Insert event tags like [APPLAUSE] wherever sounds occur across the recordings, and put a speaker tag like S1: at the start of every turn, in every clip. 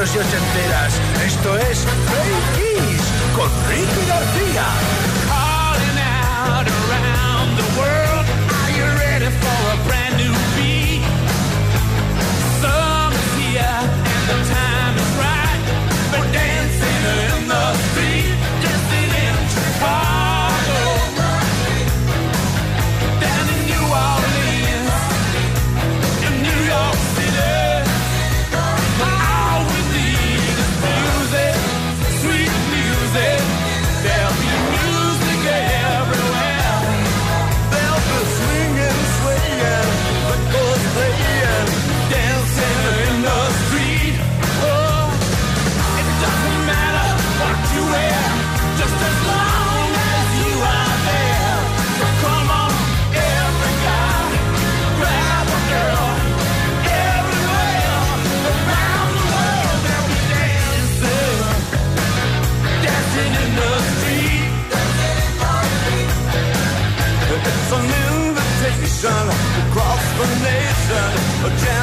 S1: Y ochenteras. Esto es
S2: a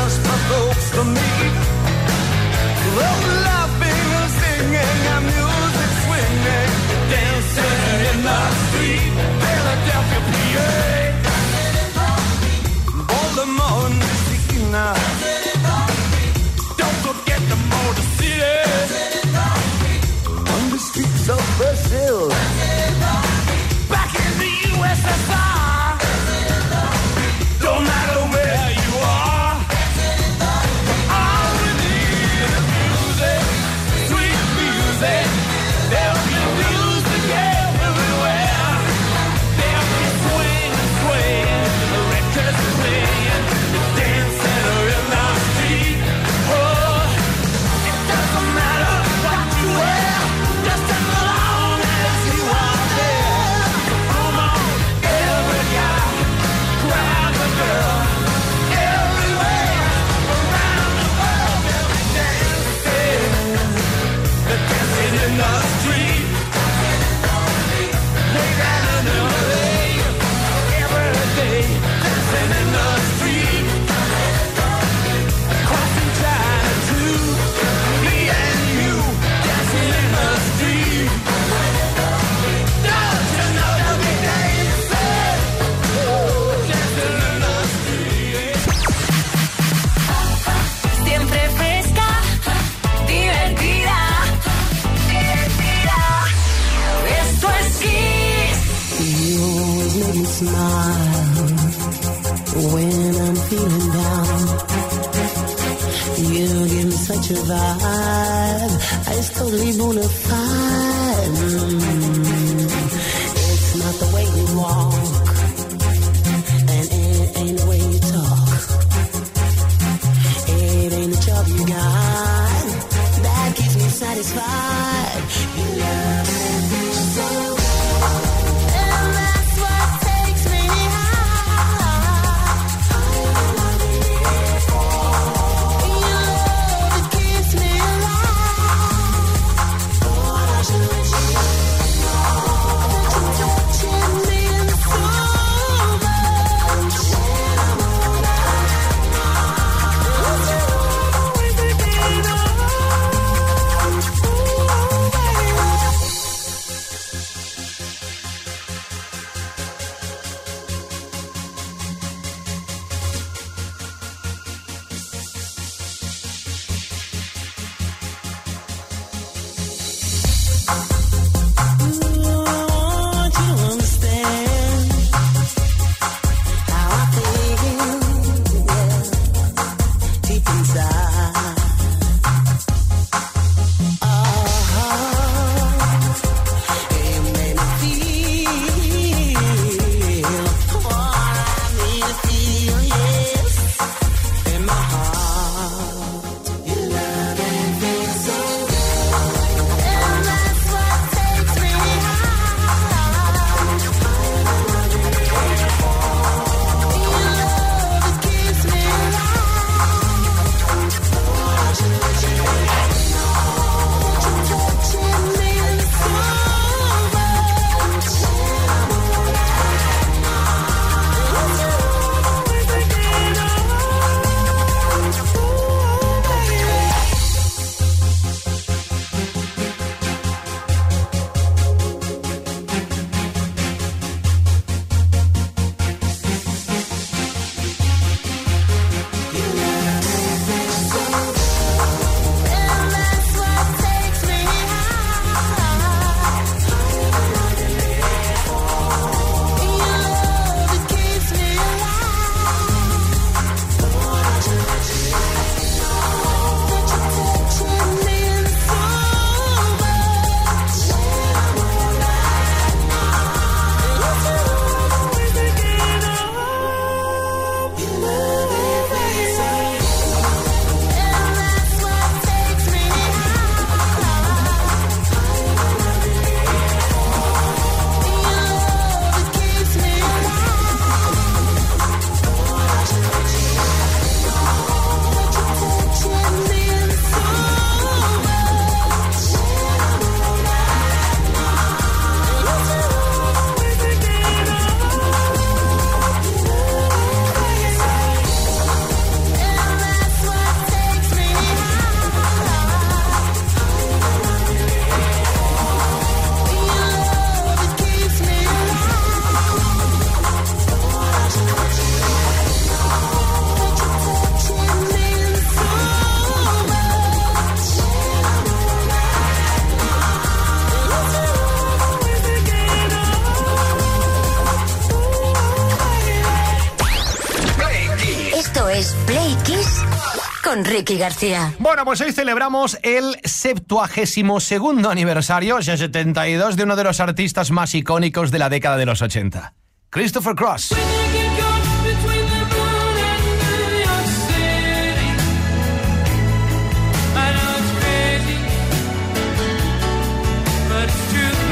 S3: Con Ricky García.
S4: Bueno, pues hoy celebramos el 72 segundo aniversario, ya 72, de uno de los artistas más icónicos de la década de los 80, Christopher Cross.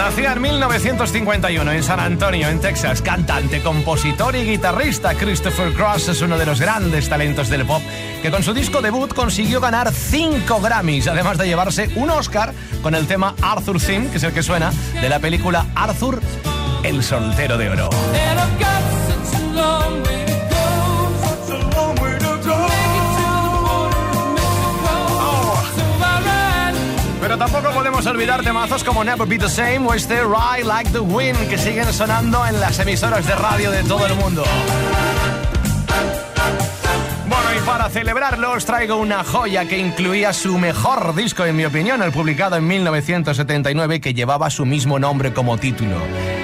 S4: Nacía en 1951 en San Antonio, en Texas. Cantante, compositor y guitarrista, Christopher Cross es uno de los grandes talentos del pop que con su disco debut consiguió ganar 5 Grammys, además de llevarse un Oscar con el tema Arthur Theme, que es el que suena, de la película Arthur, el soltero de oro. Pero tampoco podemos olvidar temazos como Never Be the Same o este Ride Like the Wind que siguen sonando en las emisoras de radio de todo el mundo. Bueno, y para celebrarlo os traigo una joya que incluía su mejor disco, en mi opinión, el publicado en 1979, que llevaba su mismo nombre como título.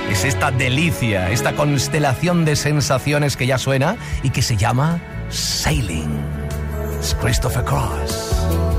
S4: Es esta delicia, esta constelación de sensaciones que ya suena y que se llama Sailing. Es Christopher Cross.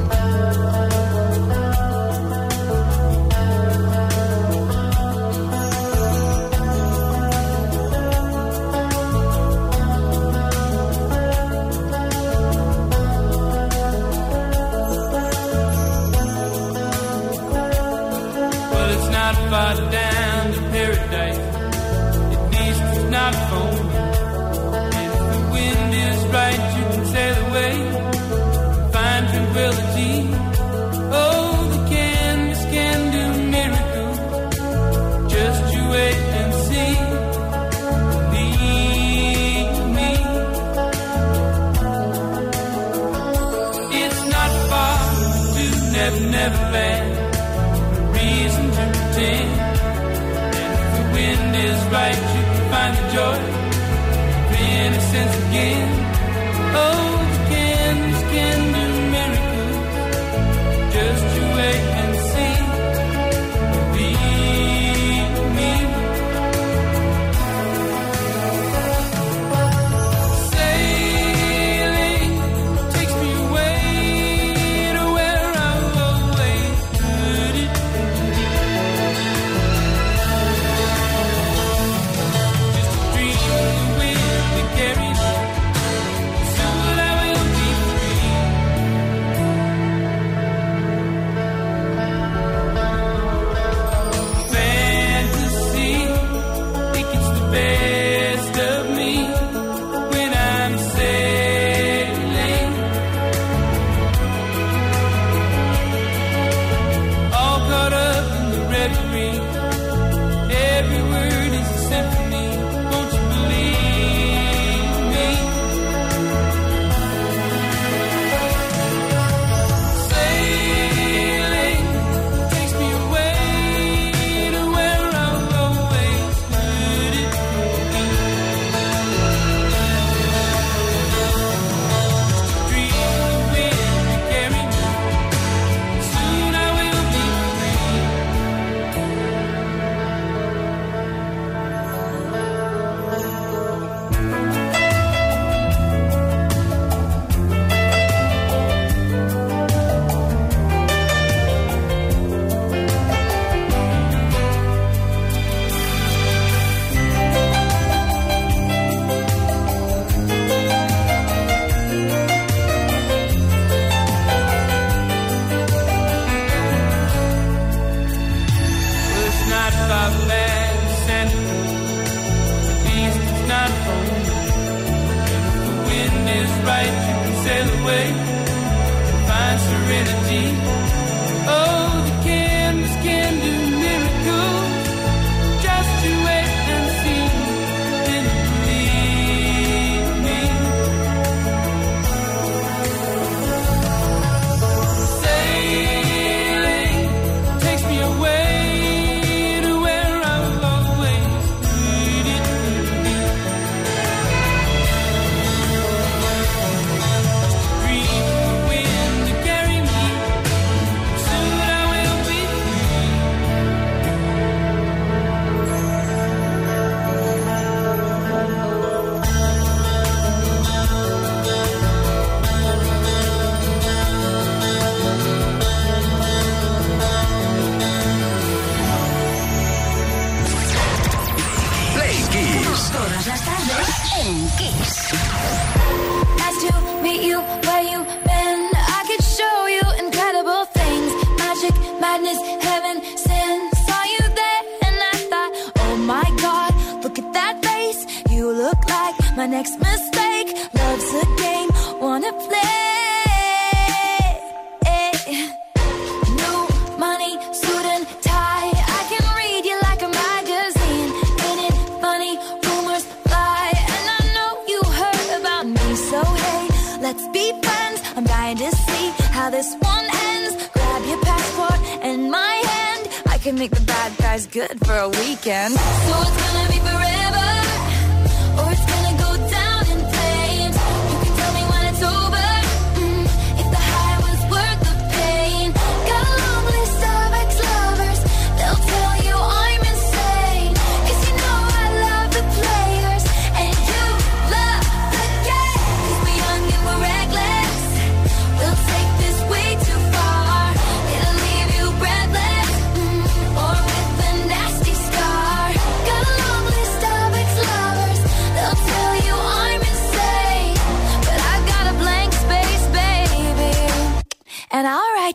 S5: let me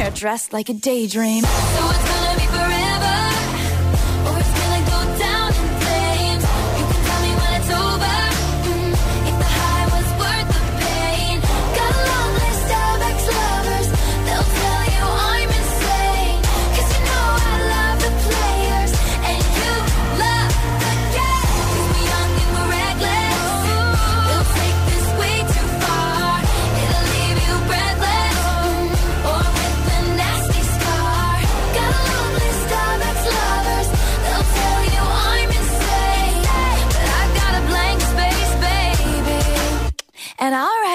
S5: hair dressed like a daydream. So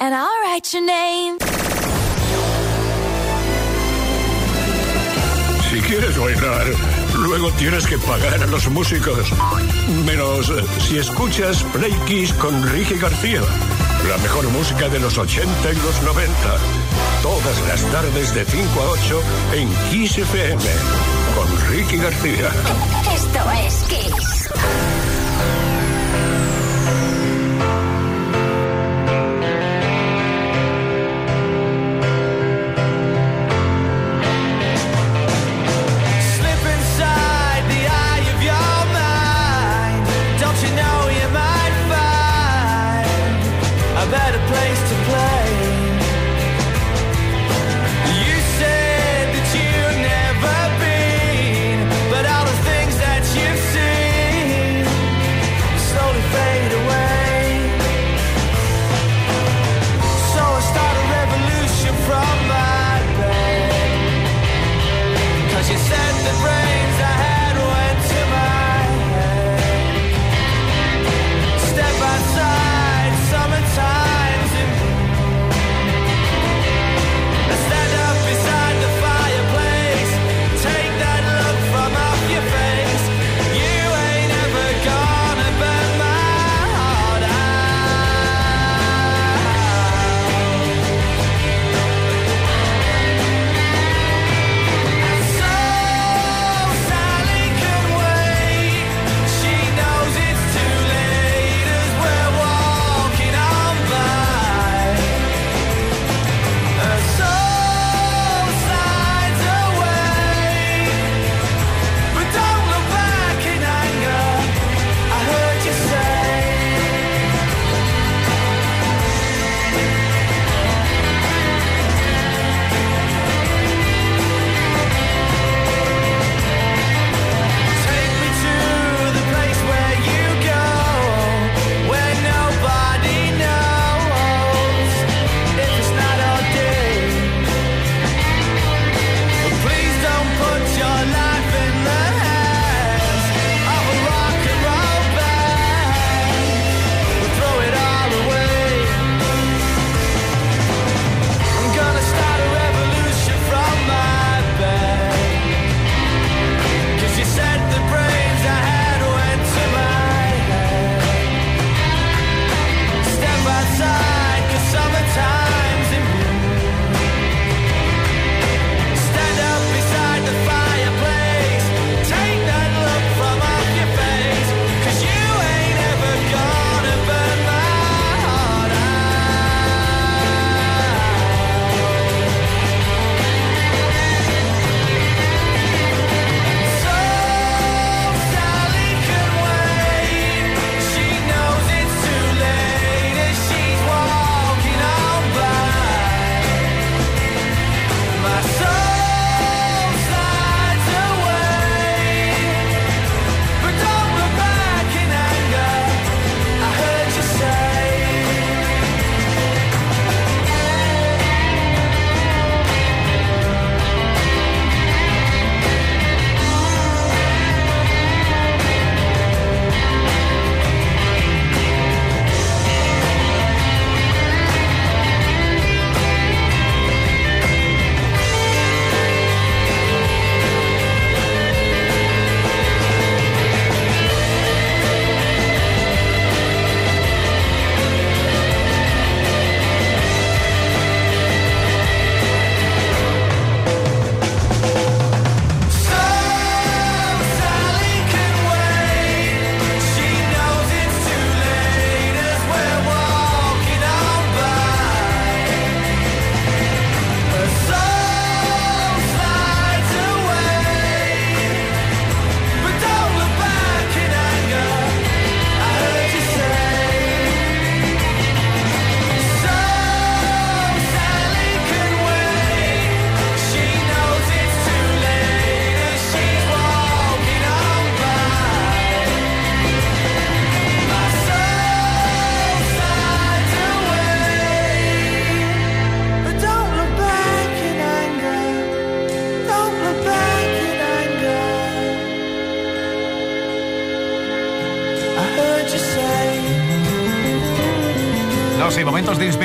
S5: and I'll write your name.
S6: Si quieres bailar, luego tienes que pagar a los músicos. Menos eh, si escuchas Play Kiss con Ricky García. La mejor música de los 80 y los 90. Todas las tardes de 5 a 8 en Kiss FM. Con Ricky García.
S1: Esto es Kiss.
S7: place.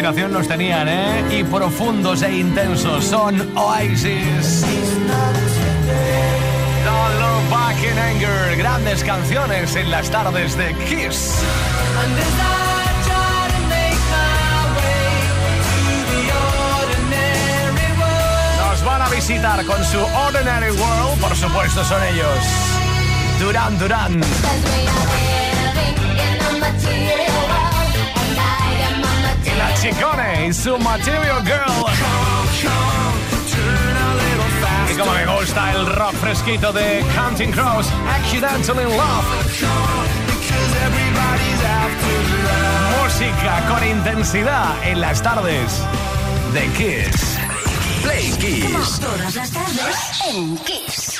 S8: explicación nos tenían, ¿eh? Y profundos e intensos son Oasis. Don't look back in anger. Grandes canciones en las tardes de Kiss. Nos van a visitar con su Ordinary World, por supuesto son ellos. Duran Duran. Chicone y su Material Girl. Y como me gusta el rock fresquito de Counting Crows, Accidental in Love. Música con intensidad en las tardes de Kiss.
S9: Play Kiss.
S5: Todas las tardes en Kiss.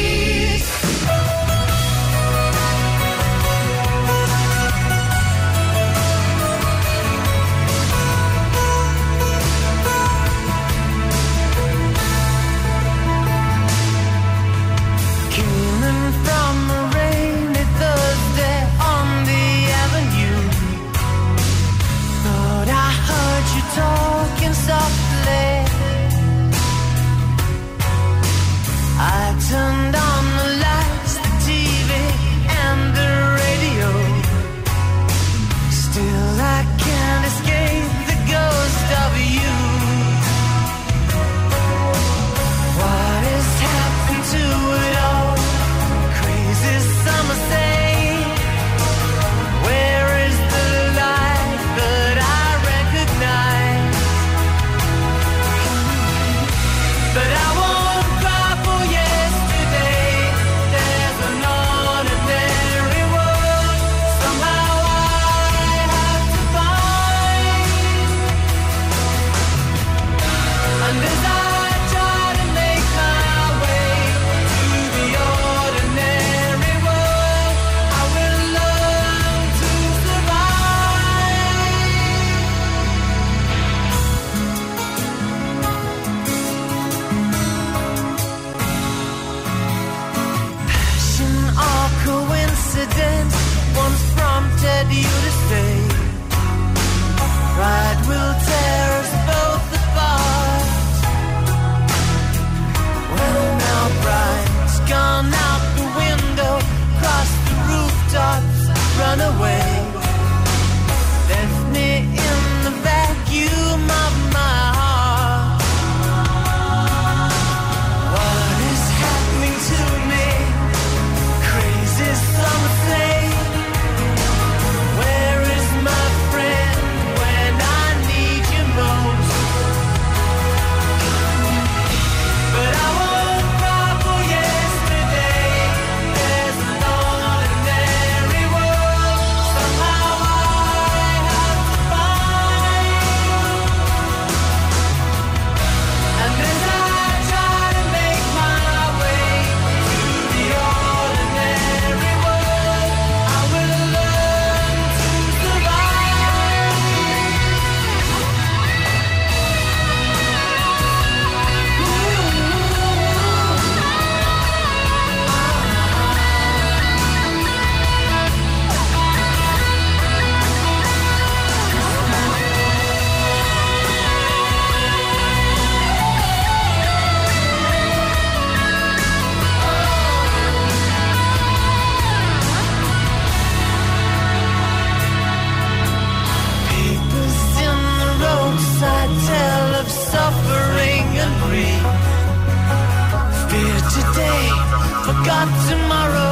S10: free. Fear today,
S7: forgot tomorrow.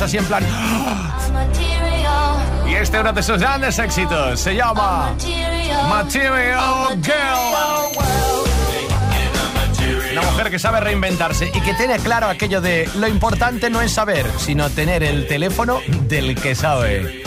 S8: así en plan.
S11: Ah".
S8: Y este uno de sus grandes éxitos se llama
S11: Material
S8: Girl. Una mujer que sabe reinventarse y que tiene claro aquello de lo importante no es saber, sino tener el teléfono del que sabe.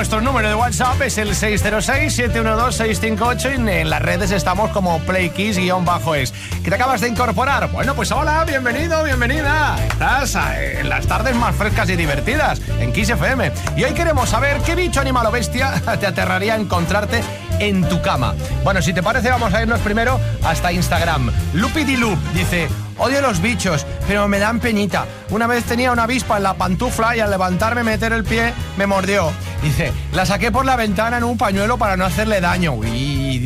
S8: Nuestro número de WhatsApp es el 606-712-658 y en las redes estamos como PlayKiss-es. ¿Que te acabas de incorporar? Bueno, pues hola, bienvenido, bienvenida. Estás eh, en las tardes más frescas y divertidas en Kiss FM. Y hoy queremos saber qué bicho, animal o bestia [LAUGHS] te aterraría encontrarte en tu cama. Bueno, si te parece, vamos a irnos primero hasta Instagram. Lupidilup dice... Odio los bichos, pero me dan peñita. Una vez tenía una avispa en la pantufla y al levantarme meter el pie me mordió. Dice, la saqué por la ventana en un pañuelo para no hacerle daño.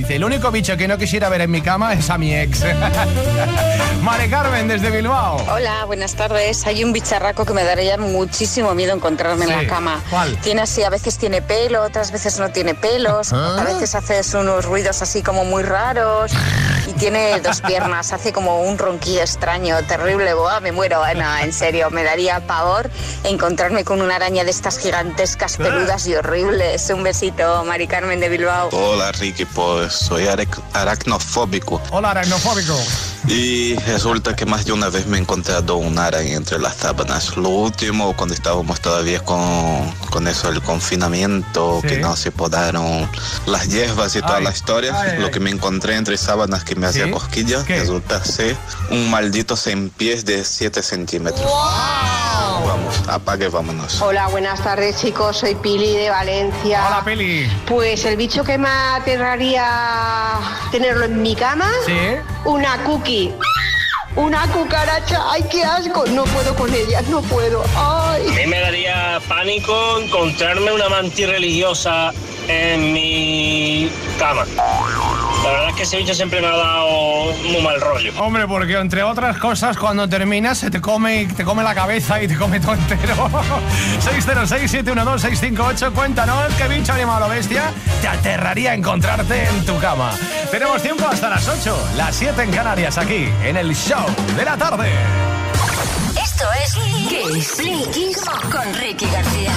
S8: Dice, el único bicho que no quisiera ver en mi cama es a mi ex. [LAUGHS] Mare Carmen desde Bilbao.
S12: Hola, buenas tardes. Hay un bicharraco que me daría muchísimo miedo encontrarme en la cama.
S8: ¿cuál?
S12: Tiene así, a veces tiene pelo, otras veces no tiene pelos,
S8: Ah.
S12: a veces hace unos ruidos así como muy raros y tiene dos piernas, hace como un ronquido extraño, terrible, boa, me muero. No, en serio, me daría pavor encontrarme con una araña de estas gigantescas, peludas y horribles. Un besito, Mari Carmen de Bilbao.
S13: Hola Ricky, pues soy arac- aracnofóbico
S8: Hola, aracnofóbico.
S13: y resulta que más de una vez me he encontrado un araña entre las sábanas. Lo último, cuando estábamos todavía con, con eso, el confinamiento,
S8: Sí.
S13: que no se podaron las hierbas y toda la historia,
S8: ay, ay.
S13: lo que me encontré entre sábanas que me hacía
S8: ¿Sí?
S13: cosquillas,
S8: ¿Qué?
S13: resulta ser un maldito cien pies de 7 centímetros. Vamos, apague, vámonos.
S14: Hola, buenas tardes chicos, soy Pili de Valencia.
S8: Hola, Peli.
S14: Pues el bicho que me aterraría tenerlo en mi cama,
S8: ¿Sí?
S14: una cookie. Una cucaracha, ay qué asco, no puedo con ella, no puedo, ay.
S15: A mí me daría pánico encontrarme una mantis religiosa en mi cama. La verdad es que ese bicho siempre me ha dado muy mal rollo.
S8: Hombre, porque entre otras cosas, cuando terminas se te come, te come la cabeza y te come todo entero. [LAUGHS] 606-712-658, cuéntanos qué bicho, animal o bestia te aterraría encontrarte en tu cama. Tenemos tiempo hasta las 8, las 7 en Canarias, aquí, en el show de la tarde.
S1: Esto es Kiss. Play Kiss con Ricky García.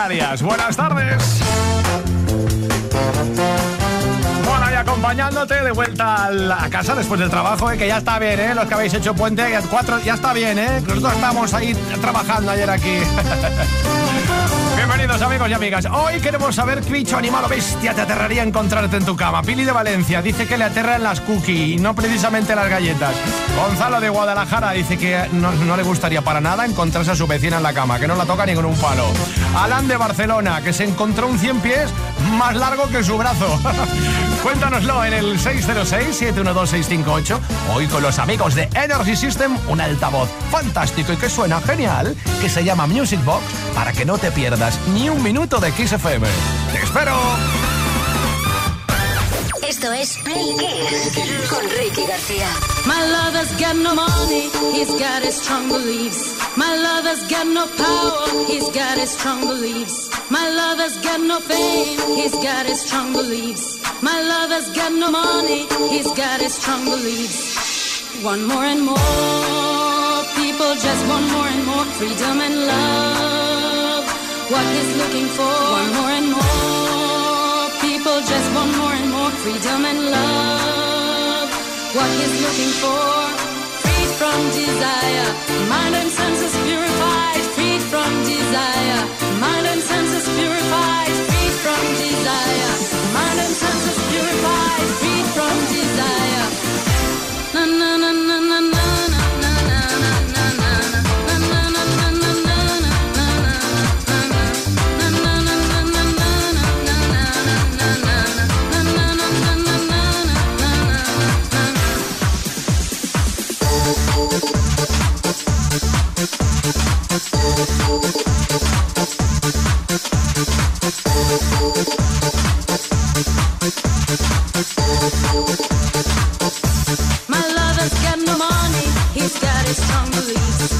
S8: Buenas tardes. Bueno, y acompañándote de vuelta a casa después del trabajo, eh, que ya está bien, ¿eh? Los que habéis hecho puente, ya está bien, ¿eh? Nosotros estamos ahí trabajando ayer aquí. [LAUGHS] Amigos y amigas. Hoy queremos saber qué bicho animal o bestia te aterraría encontrarte en tu cama. Pili de Valencia dice que le aterran las cookies y no precisamente las galletas. Gonzalo de Guadalajara dice que no, no le gustaría para nada encontrarse a su vecina en la cama, que no la toca ni con un palo. Alan de Barcelona, que se encontró un 100 pies más largo que su brazo. [LAUGHS] Cuéntanoslo en el 606-712-658. Hoy con los amigos de Energy System, un altavoz fantástico y que suena genial, que se llama Music Box, para que no te pierdas ni un minuto de Kiss FM. ¡Te espero!
S3: Esto es Play Kiss con Ricky García.
S5: My lover's got no money, he's got his strong beliefs. My lover's got no power, he's got his strong beliefs. My lover's got no fame, he's got his strong beliefs. My lover's got no money, he's got his strong beliefs. One more and more. People just want more and more freedom and love. What he's looking for, one more and more. People just want more and more freedom and love. What he's looking for, freed from desire, mind and senses purified, freed from desire, mind and senses purified, freed from desire,
S16: Thank hungry.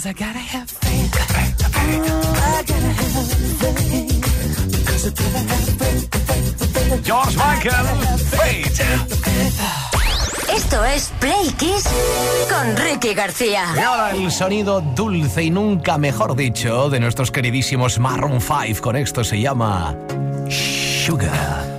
S16: Cause I gotta have faith. I I gotta have faith.
S8: George Michael, Faith.
S3: Esto es Play Kiss con Ricky García.
S8: Y ahora el sonido dulce y nunca mejor dicho de nuestros queridísimos Marron 5. Con esto se llama Sugar.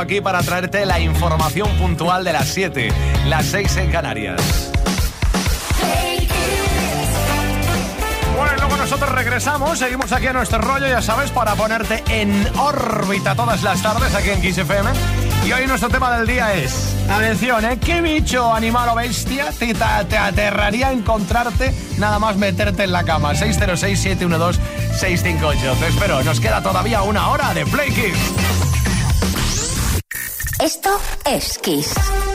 S8: Aquí para traerte la información puntual de las 7, las 6 en Canarias. Bueno, y luego nosotros regresamos, seguimos aquí a nuestro rollo, ya sabes, para ponerte en órbita todas las tardes aquí en Kiss FM. Y hoy nuestro tema del día es, atención, ¿eh? ¿Qué bicho, animal o bestia te, te- te aterraría encontrarte nada más meterte en la cama? 606-712-658. Te espero, nos queda todavía una hora de Play Kiss.
S1: Esto es Kiss.